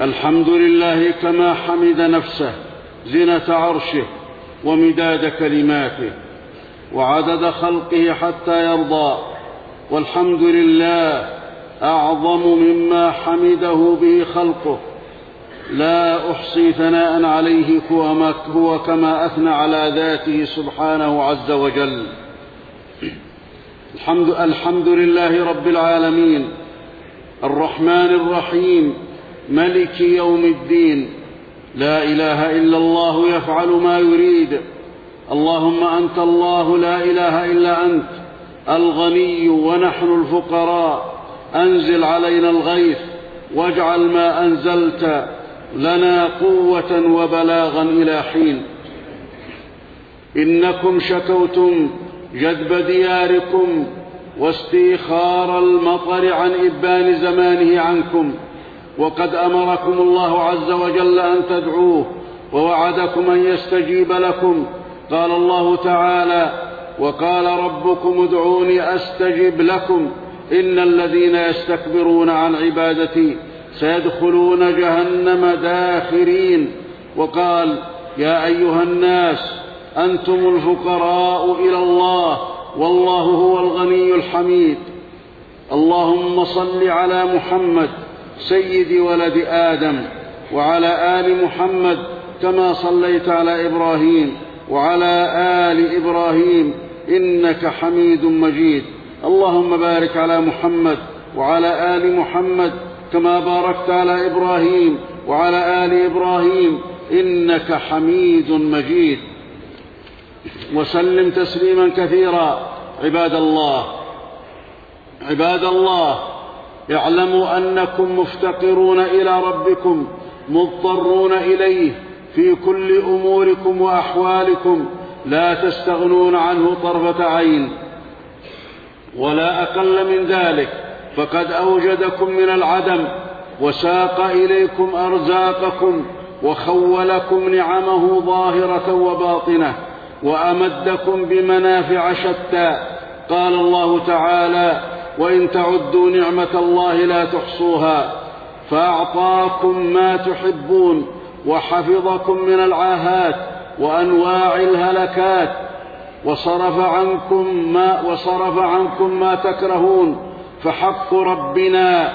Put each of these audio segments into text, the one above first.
الحمد لله كما حمد نفسه زنة عرشه ومداد كلماته وعدد خلقه حتى يرضى والحمد لله أعظم مما حمده به خلقه. لا أحصي ثناء عليه هو كما أثنى على ذاته سبحانه عز وجل. الحمد, الحمد لله رب العالمين. الرحمن الرحيم. ملك يوم الدين. لا إله إلا الله يفعل ما يريد. اللهم أنت الله لا إله إلا أنت. الغني ونحن الفقراء. أنزل علينا الغيث. واجعل ما أنزلت لنا قوة وبلاغا إلى حين. إنكم شكوتم جدب دياركم واستيخار المطر عن إبان زمانه عنكم. وقد أمركم الله عز وجل أن تدعوه ووعدكم أن يستجيب لكم. قال الله تعالى وقال ربكم ادعوني أستجب لكم. إن الذين يستكبرون عن عبادتي سيدخلون جهنم داخرين. وقال يا أيها الناس أنتم الفقراء إلى الله والله هو الغني الحميد. اللهم صل على محمد سيد ولد آدم وعلى آل محمد كما صليت على إبراهيم وعلى آل إبراهيم إنك حميد مجيد. اللهم بارك على محمد وعلى آل محمد كما باركت على إبراهيم وعلى آل إبراهيم إنك حميد مجيد. وسلم تسليما كثيرا. عباد الله عباد الله اعلموا أنكم مفتقرون إلى ربكم مضطرون إليه في كل أموركم وأحوالكم لا تستغنون عنه طرفة عين. ولا أقل من ذلك فقد أوجدكم من العدم وساق إليكم أرزاقكم وخولكم نعمه ظاهرة وباطنة وأمدكم بمنافع شتى. قال الله تعالى وإن تعدوا نعمة الله لا تحصوها فأعطاكم ما تحبون وحفظكم من العاهات وأنواع الهلكات وصرف عنكم ما وصرف عنكم ما تكرهون فحق ربنا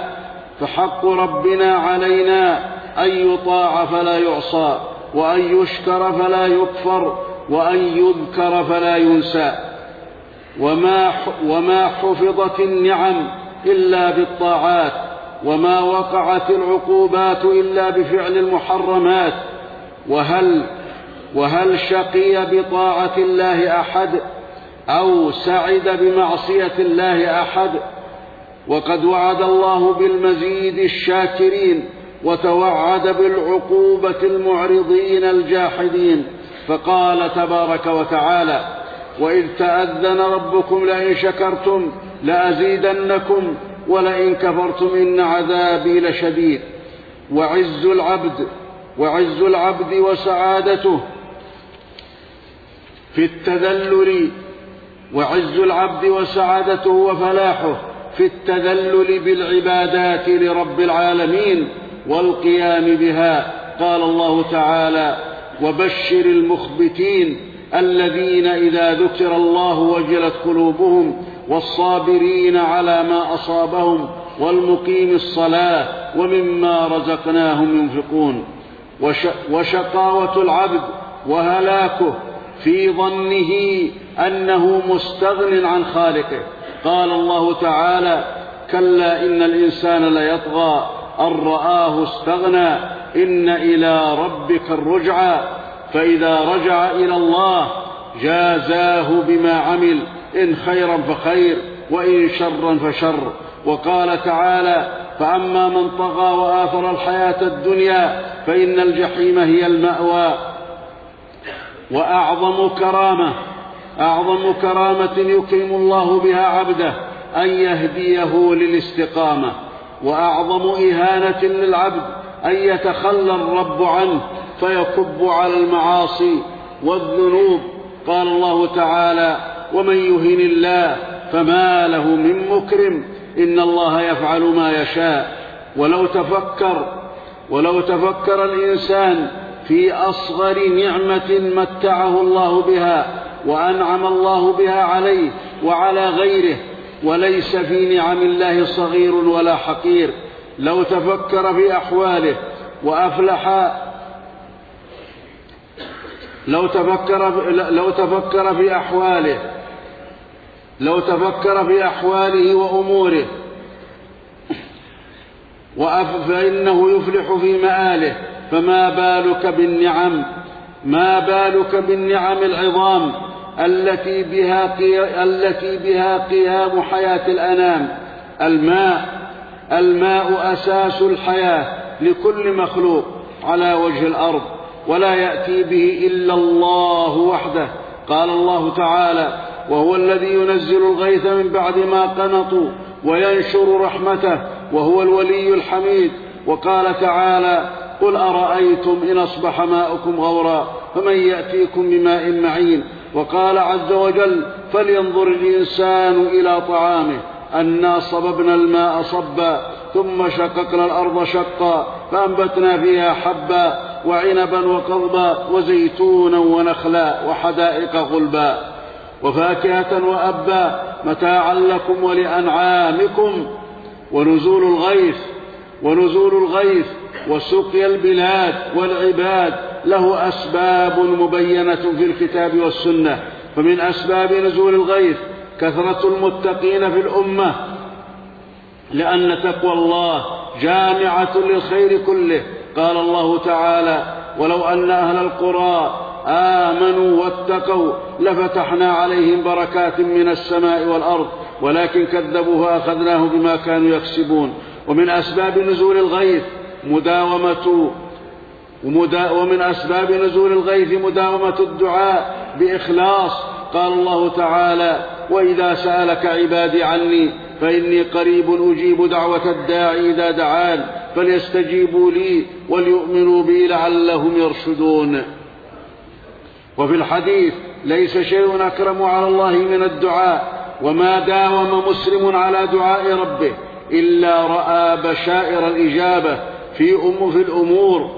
فحق ربنا علينا أن يطاع فلا يعصى وأن يشكر فلا يكفر وأن يذكر فلا ينسى وما وما حفظت النعم إلا بالطاعات وما وقعت العقوبات إلا بفعل المحرمات. وهل وهل شقي بطاعة الله أحد أو سعد بمعصية الله أحد؟ وقد وعد الله بالمزيد الشاكرين وتوعد بالعقوبة المعرضين الجاحدين. فقال تبارك وتعالى وإذ تأذن ربكم لئن شكرتم لأزيدنكم ولئن كفرتم إن عذابي لشديد. وعز العبد وعز العبد وسعادته في التذلل وعز العبد وسعادته وفلاحه في التذلل بالعبادات لرب العالمين والقيام بها. قال الله تعالى وبشر المخبتين الذين إذا ذكر الله وجلت قلوبهم والصابرين على ما أصابهم والمقيم الصلاة ومما رزقناهم ينفقون. وشقاوة العبد وهلاكه في ظنه أنه مستغن عن خالقه. قال الله تعالى كلا إن الإنسان ليطغى أن رآه استغنى إن إلى ربك الرجعى فإذا رجع إلى الله جازاه بما عمل إن خيرا فخير وإن شرا فشر. وقال تعالى فأما من طغى وآثر الحياة الدنيا فإن الجحيم هي المأوى. وأعظم كرامة أعظم كرامة يكرم الله بها عبده أن يهديه للاستقامة. وأعظم إهانة للعبد أن يتخلى الرب عنه فيكب على المعاصي والذنوب. قال الله تعالى ومن يهن الله فما له من مكرم. إن الله يفعل ما يشاء. ولو تفكر ولو تفكر الإنسان في أصغر نعمة متعه الله بها وأنعم الله بها عليه وعلى غيره وليس في نعم الله صغير ولا حقير. لو تفكر في أحواله وأفلح لو تفكر لو تفكر في أحواله لو تفكر في أحواله وأموره فإنه يفلح في مآله. فما بالك بالنعم ما بالك بالنعم العظام التي بها التي بها قيام حياة الأنام. الماء الماء أساس الحياة لكل مخلوق على وجه الأرض. ولا يأتي به إلا الله وحده. قال الله تعالى وهو الذي ينزل الغيث من بعد ما قنطوا وينشر رحمته وهو الولي الحميد. وقال تعالى قل أرأيتم إن أصبح ماؤكم غورا فمن يأتيكم بماء معين. وقال عز وجل فلينظر الإنسان إلى طعامه أنا صببنا الماء صبا ثم شققنا الأرض شقا فأنبتنا فيها حبا. وعنبا وقضبا وزيتونا ونخلا وحدائق غلبا وفاكهة وأبا متاعا لكم ولأنعامكم ونزول الغيث ونزول الغيث وسقي البلاد والعباد له أسباب مبينة في الكتاب والسنة فمن أسباب نزول الغيث كثرة المتقين في الأمة لأن تقوى الله جامعة للخير كله قال الله تعالى ولو أن أهل القرى آمنوا واتقوا لفتحنا عليهم بركات من السماء والأرض ولكن كذبوا فأخذناهم بما كانوا يكسبون. ومن أسباب نزول الغيث مداومة ومن أسباب نزول الغيث مداومة الدعاء بإخلاص. قال الله تعالى وإذا سألك عبادي عني فإني قريب أجيب دعوة الداعي إذا دعان. فليستجيبوا لي وليؤمنوا بي لعلهم يرشدون. وفي الحديث ليس شيء أكرم على الله من الدعاء وما داوم مسلم على دعاء ربه إلا رأى بشائر الإجابة في أم في الأمور.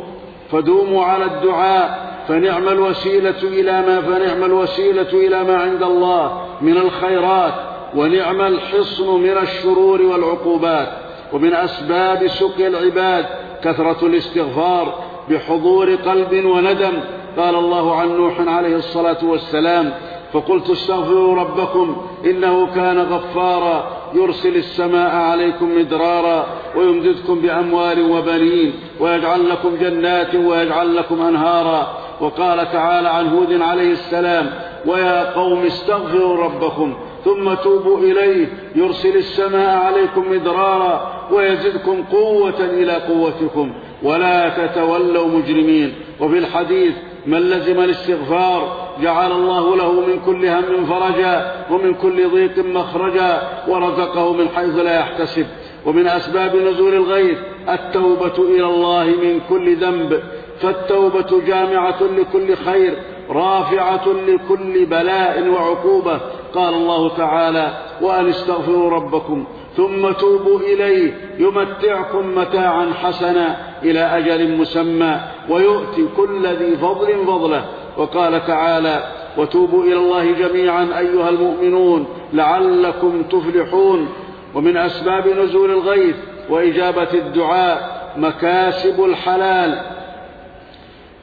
فدوموا على الدعاء فنعم الوسيلة إلى ما فنعم الوسيلة إلى ما عند الله من الخيرات ونعم الحصن من الشرور والعقوبات. ومن أسباب سقي العباد كثرة الاستغفار بحضور قلب وندم. قال الله عن نوح عليه الصلاة والسلام فقلت استغفروا ربكم إنه كان غفارا يرسل السماء عليكم مدرارا ويمددكم بأموال وبنين ويجعل لكم جنات ويجعل لكم أنهارا. وقال تعالى عن هود عليه السلام ويا قوم استغفروا ربكم ثم توبوا إليه يرسل السماء عليكم مدرارا ويزدكم قوة إلى قوتكم. ولا تتولوا مجرمين. وفي الحديث من لزم الاستغفار جعل الله له من كل هم فرجا ومن كل ضيق مخرجا ورزقه من حيث لا يحتسب. ومن أسباب نزول الغيث التوبة إلى الله من كل ذنب. فالتوبة جامعة لكل خير رافعة لكل بلاء وعقوبة. قال الله تعالى وأن استغفروا ربكم ثم توبوا إليه يمتعكم متاعا حسنا إلى أجل مسمى ويؤتي كل ذي فضل فضله. وقال تعالى وتوبوا إلى الله جميعا أيها المؤمنون لعلكم تفلحون. ومن أسباب نزول الغيث وإجابة الدعاء مكاسب الحلال.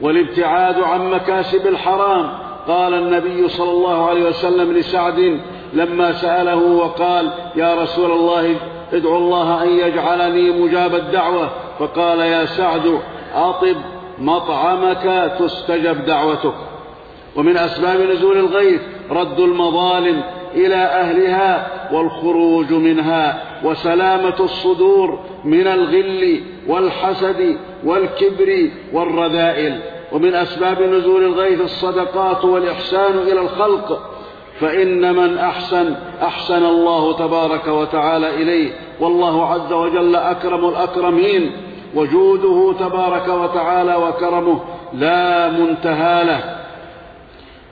والابتعاد عن مكاسب الحرام. قال النبي صلى الله عليه وسلم لسعد لما سأله وقال يا رسول الله ادعو الله أن يجعلني مجاب الدعوة. فقال يا سعد أطب مطعمك تستجب دعوتك. ومن أسباب نزول الغيث رد المظالم إلى أهلها والخروج منها وسلامة الصدور من الغل والحسد والكبر والرذائل. ومن أسباب نزول الغيث الصدقات والإحسان إلى الخلق فإن من أحسن أحسن الله تبارك وتعالى إليه والله عز وجل أكرم الأكرمين وجوده تبارك وتعالى وكرمه لا منتهى له.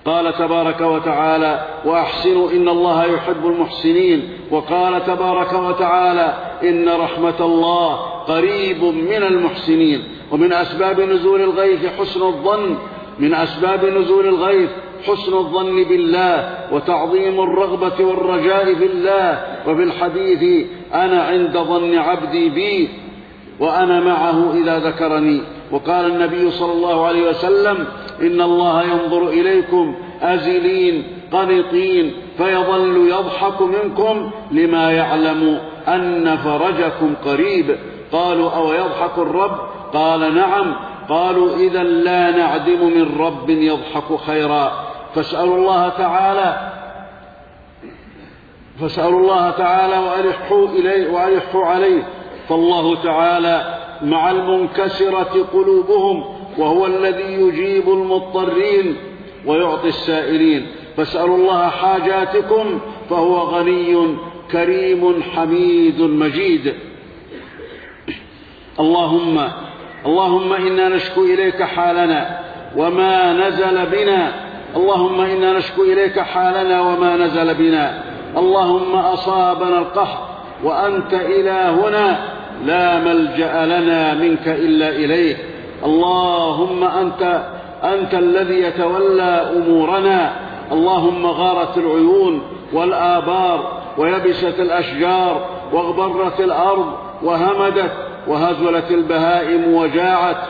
قال تبارك وتعالى وأحسنوا إن الله يحب المحسنين. وقال تبارك وتعالى إن رحمة الله قريب من المحسنين. ومن أسباب نزول الغيث حسن الظن من أسباب نزول الغيث حسن الظن بالله وتعظيم الرغبة والرجاء في الله. وفي الحديث أنا عند ظن عبدي بي وأنا معه إذا ذكرني. وقال النبي صلى الله عليه وسلم إن الله ينظر إليكم أزلين قنطين فيظل يضحك منكم لما يعلم أن فرجكم قريب. قالوا أو يضحك الرب؟ قال نعم. قالوا إذا لا نعدم من رب يضحك خيرا. فاسألوا الله تعالى فاسألوا الله تعالى وألحوا إليه وألحوا عليه. فالله تعالى مع المنكسرة قلوبهم وهو الذي يجيب المضطرين ويعطي السائلين. فاسألوا الله حاجاتكم فهو غني كريم حميد مجيد. اللهم اللهم إنا نشكو إليك حالنا وما نزل بنا اللهم إنا نشكو إليك حالنا وما نزل بنا. اللهم أصابنا القهر وأنت إلهنا. لا ملجأ لنا منك إلا إليك اللهم أنت أنت الذي يتولى أمورنا. اللهم غارت العيون والآبار ويبست الأشجار واغبرت الأرض وهمدت وهزلت البهائم وجاعت.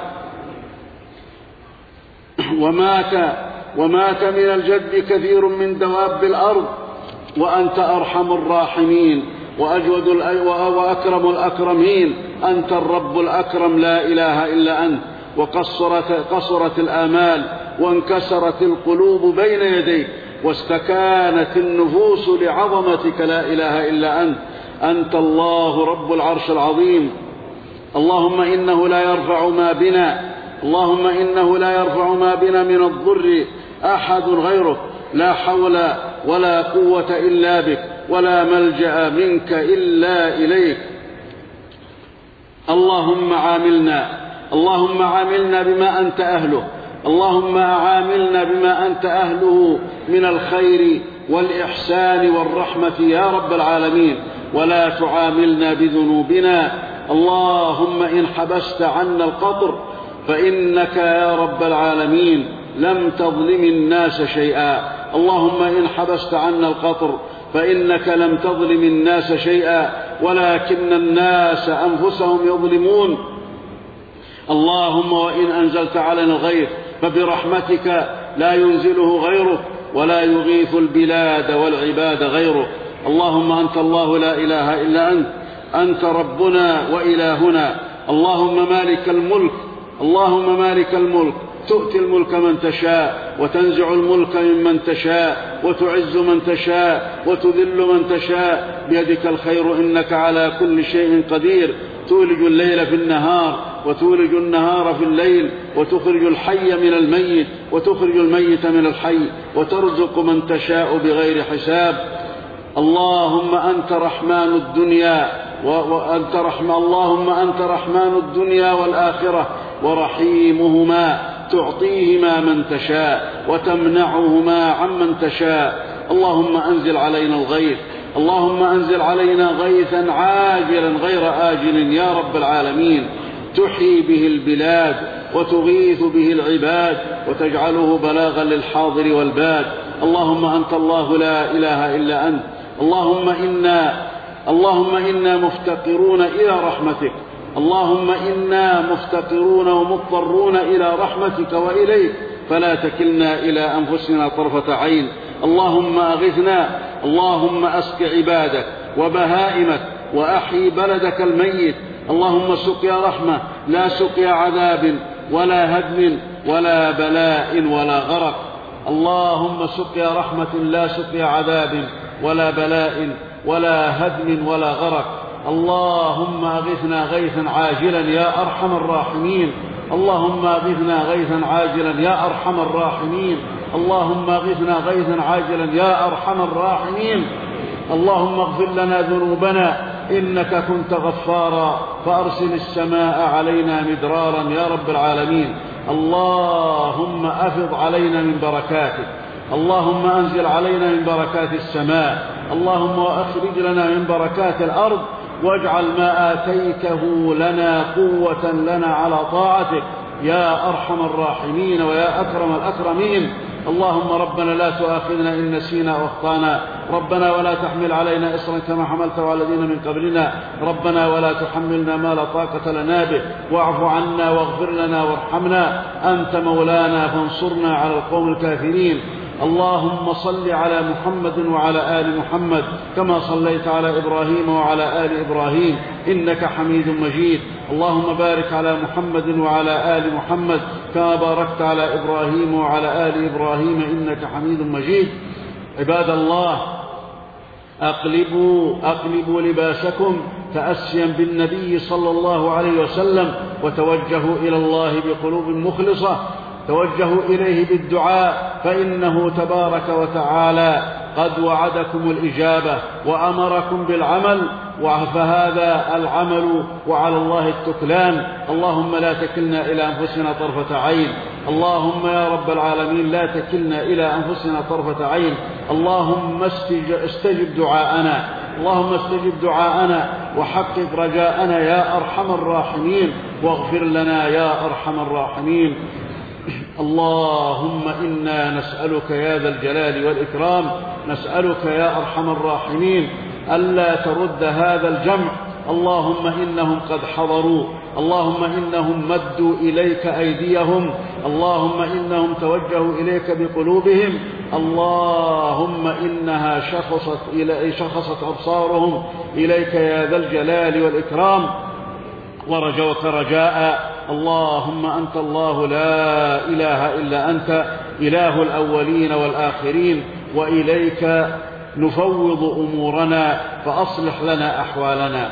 ومات ومات من الجد كثير من دواب الأرض وأنت أرحم الراحمين وأجود وأكرم الأكرمين أنت الرب الأكرم لا إله إلا أنت. وقصرت قصرت الآمال وانكسرت القلوب بين يديك واستكانت النفوس لعظمتك لا إله إلا أنت. أنت الله رب العرش العظيم. اللهم إنه لا يرفع ما بنا اللهم إنه لا يرفع ما بنا من الضر. أحد غيرك لا حول ولا قوة إلا بك ولا ملجأ منك إلا إليك. اللهم عاملنا اللهم عاملنا بما أنت أهله اللهم عاملنا بما أنت أهله من الخير والإحسان والرحمة يا رب العالمين. ولا تعاملنا بذنوبنا اللهم إن حبست عنا القطر فإنك يا رب العالمين. لم تظلم الناس شيئا. اللهم إن حبست عنا القطر فإنك لم تظلم الناس شيئا ولكن الناس أنفسهم يظلمون. اللهم وإن أنزلت علينا الغيث فبرحمتك لا ينزله غيرك ولا يغيث البلاد والعباد غيرك. اللهم أنت الله لا إله إلا أنت أنت ربنا وإلهنا. اللهم مالك الملك اللهم مالك الملك. تؤتي الملك من تشاء وتنزع الملك ممن تشاء وتعز من تشاء وتذل من تشاء. بيدك الخير إنك على كل شيء قدير. تولج الليل في النهار وتولج النهار في الليل وتخرج الحي من الميت وتخرج الميت من الحي وترزق من تشاء بغير حساب. اللهم أنت رحمن الدنيا وأنت رحم اللهم أنت رحمن الدنيا والآخرة ورحيمهما. تعطيهما من تشاء وتمنعهما عمن تشاء. اللهم أنزل علينا الغيث. اللهم أنزل علينا غيثا عاجلا غير آجل يا رب العالمين. تحيي به البلاد وتغيث به العباد وتجعله بلاغا للحاضر والباد. اللهم أنت الله لا إله إلا أنت. اللهم إنا اللهم إنا مفتقرون إلى رحمتك. اللهم إنا مفتقرون ومضطرون إلى رحمتك وإليك فلا تكلنا إلى أنفسنا طرفة عين. اللهم أغثنا اللهم أسق عبادك وبهائمك وأحيي بلدك الميت. اللهم سقيا رحمة لا سقيا عذاب ولا هدم ولا بلاء ولا غرق. اللهم سقيا رحمة لا سقيا عذاب ولا بلاء ولا هدم ولا غرق. اللهم اغثنا غيثا عاجلا يا أرحم الراحمين. اللهم اغثنا غيثا عاجلا يا أرحم الراحمين. اللهم اغثنا غيثا عاجلا يا أرحم الراحمين. اللهم اغفر لنا ذنوبنا إنك كنت غفارا. فأرسل السماء علينا مدرارا يا رب العالمين. اللهم أفض علينا من بركاتك. اللهم أنزل علينا من بركات السماء. اللهم واخرج لنا من بركات الأرض. واجعل ما آتيته لنا قوة لنا على طاعتك يا أرحم الراحمين ويا أكرم الأكرمين. اللهم ربنا لا تؤاخذنا إن نسينا واخطانا ربنا ولا تحمل علينا إصرا كما حملته على الذين من قبلنا. ربنا ولا تحملنا ما لا طاقة لنا به. واعف عنا واغفر لنا وارحمنا. أنت مولانا فانصرنا على القوم الكافرين. اللهم صل على محمد وعلى آل محمد كما صليت على إبراهيم وعلى آل إبراهيم إنك حميد مجيد. اللهم بارك على محمد وعلى آل محمد كما باركت على إبراهيم وعلى آل إبراهيم إنك حميد مجيد. عباد الله أقلبوا أقلبوا لباسكم تأسيا بالنبي صلى الله عليه وسلم وتوجهوا إلى الله بقلوب مخلصة توجهوا إليه بالدعاء فإنه تبارك وتعالى قد وعدكم الإجابة وأمركم بالعمل فهذا العمل وعلى الله التكلان. اللهم لا تكلنا إلى أنفسنا طرفة عين. اللهم يا رب العالمين لا تكلنا إلى أنفسنا طرفة عين. اللهم استجب دعاءنا. اللهم استجب دعاءنا وحقق رجاءنا يا أرحم الراحمين. واغفر لنا يا أرحم الراحمين. اللهم إنا نسألك يا ذا الجلال والإكرام نسألك يا أرحم الراحمين ألا ترد هذا الجمع. اللهم إنهم قد حضروا اللهم إنهم مدوا إليك أيديهم اللهم إنهم توجهوا إليك بقلوبهم اللهم إنها شخصت, إلى شخصت أبصارهم إليك يا ذا الجلال والإكرام. ورجوك رجاء اللهم أنت الله لا إله إلا أنت إله الأولين والآخرين وإليك نفوض أمورنا فأصلح لنا أحوالنا.